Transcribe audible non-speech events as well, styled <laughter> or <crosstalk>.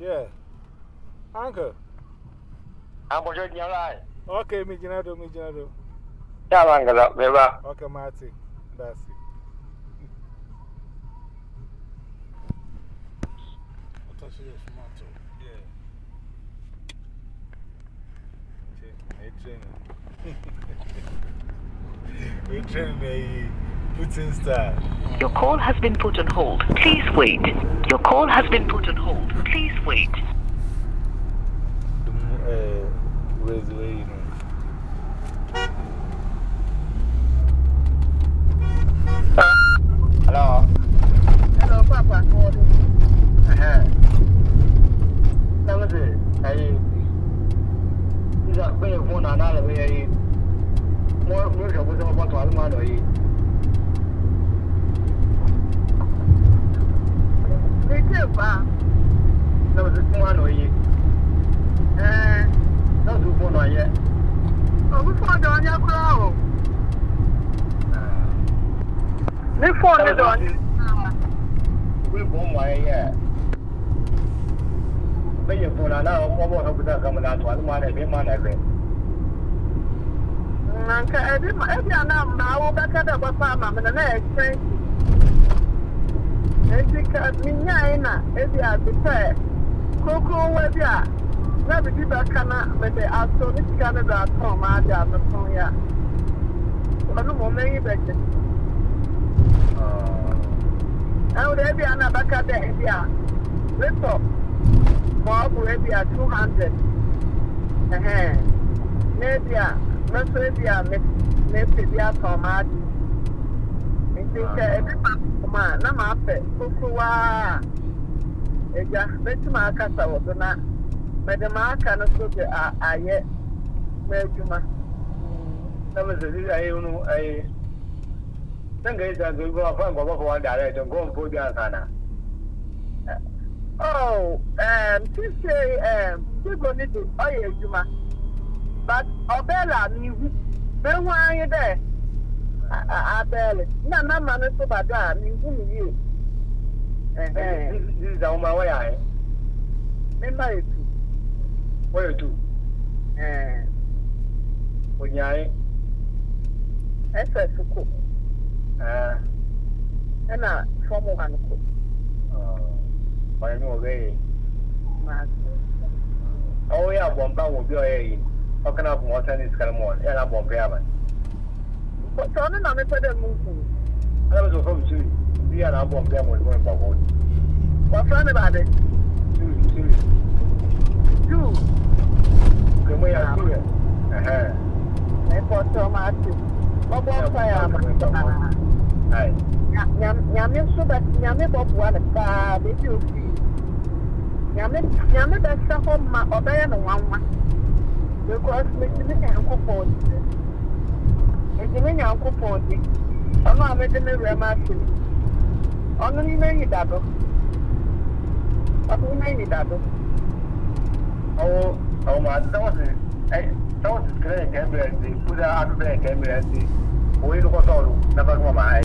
Yeah. Uncle. Uncle, you're all right. Okay, me, Jinado, me, Jinado. Yeah, Uncle, Beba. Okay, Marty. That's it. Yeah. We're training. We're <laughs> training. Putin style. Your call has been put on hold. Please wait. Your call has been put on hold. Please wait. The, uh, the way, you know? ne ba na o ti fún wa n'oye ɛɛ na o ti fún n'oye. òun fún ọdọ ọnyá kúrò o. ní fóònù dọ̀ ni. wíìbù mọ̀ ẹ́ yẹ. bẹ́ẹ̀ fún wa náà ọkọ̀ bọ̀ ọ̀hún kúta kàmú náà tó àlùmọ́ àná ẹ̀mí mọ̀ náà bẹ́ẹ̀. nka ɛdi ma ɛdi anam na awo bɛka dɛ bɔtɔ ama mi na na ɛkyɛn nti ka menyae na ebi ade sɛ kurokorowa bi a na biribi bɛka na mede ato ne sika no ah. de atɔn ma ade ametɔn yɛ a ɔno mmom n'anyi bɛgye ɛwo de ebi a na bɛka dɛ ebi a letɔ ma ɔbu ebi a two hundred ɛhɛn na ebi a mɛso ebi a mɛpɛ bi atɔn ma ade nti ebi pa. akoma na ma apɛ kokowa egya metụ akasa wɔ so na mɛde ma aka no so de a ayɛ ma na mɛ sɛ sisi ayi nu ayi ne nka esi ato ibi afɔ nkɔmɔ na. Oh, um, sise um, sigo ni but abẹ́rẹ́ náà má ma mi tó bàdó à mi nkú mi yìí o. zizi àwọn ọmọ wọ́yà ẹ̀. mi má yẹ tu. wọ́yà tu. ònyà yẹn. ẹsẹ̀ sùkò. ẹnna fọ́ọ̀mù wà nìkó. ọ̀rẹ́ mi ò rẹ́ yìí. ọwọ́ yà bọ̀ nbá wò bí ọ̀yẹ́ yìí ọkàn náà kò wọ́n sẹ́ni sikẹ́rẹ́mọ̀ ẹ̀ náà bọ̀ nbẹ́ sọ ọ́nù nà mẹ́fẹ́ dẹ̀ mú nkù. alábẹ́ sọ fọ́ọ̀mù sírì bí yàrá abọ́ nbẹ́ mọ̀ ìmọ̀ ìgbà wọ́ọ̀dù. wà fẹ́ mi bàdẹ́. sírì sírì. jù. kèmú yà sírì ẹ̀. ẹ̀kọ́ tó máa ti ọgbọ́ ọkọ yà máa nyame nso bɛ nyame bɔ bua ne paa beebi ofi nyame nyame bɛ sɛ hɔ ma ɔbɛyɛ ne nwanwa because metumi ɛnkɔ pɔɔ ne sɛ nti me nyankopɔn de ɔno a mede me werɛ m ato mu ɔno ne m'ani da do ɔno ne m'ani da do ɔwɔ ɔwɔ maa sɛ wɔsi ɛ sɛ wɔsi sikiri yɛ kɛmɛ ɛnti kuda adu bɛ yɛ kɛmɛ ɛnti do nafa kuma maa yɛ.